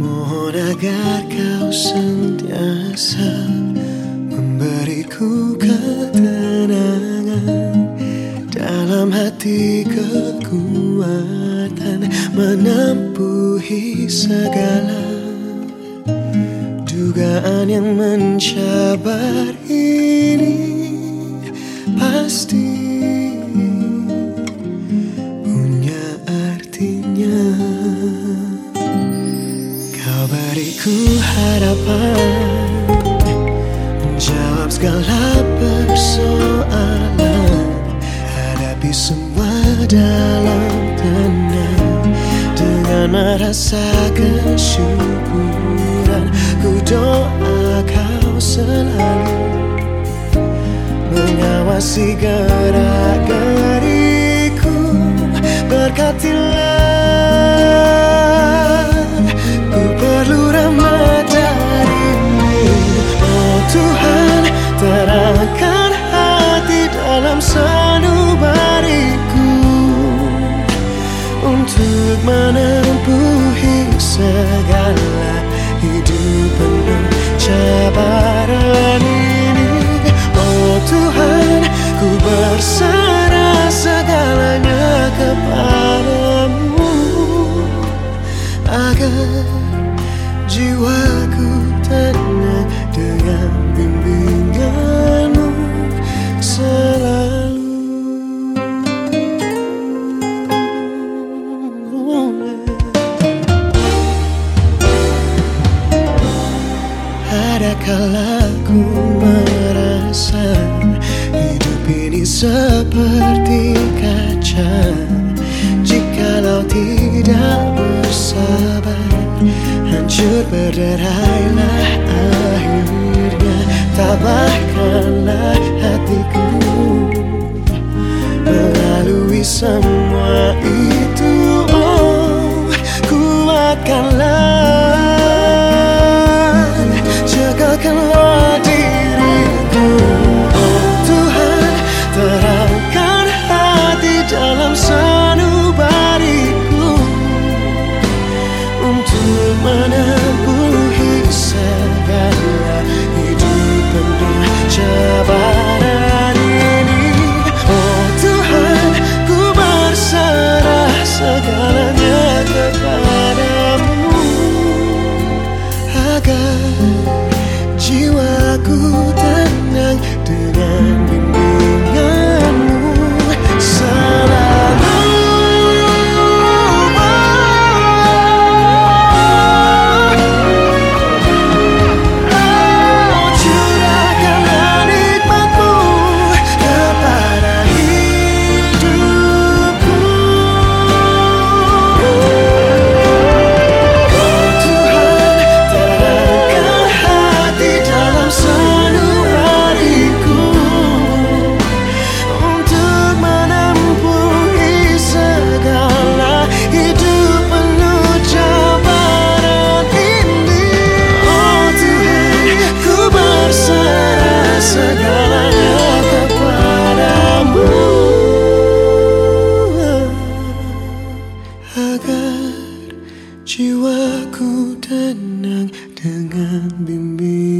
Mohon agar kau sentiasa Memberiku ketenangan. Dalam hati kekuatan Menempuhi segala Dugaan yang mencabar ini. Pasti beriku harapan Menjawab segala persoalan. Hadapi semua dalam tenang. Dengan merasa kesyukuran Ku doa kau selalu Mengawasi gerak Untuk menempuhi segala hidup penuh cabaran ini Oh Tuhan ku berserah segalanya kepadamu. Agar jiwaku tenang dengan Ada ku merasa hidup ini seperti kaca. Jikalau tidak bersabar Hancur berderailah akhirnya. Tabahkanlah hatiku Melalui semua menempuhi segala hidup penuh cabaran ini. Oh Tuhan ku berserah segalanya kepadamu. Agar jiwaku 天寒冰冰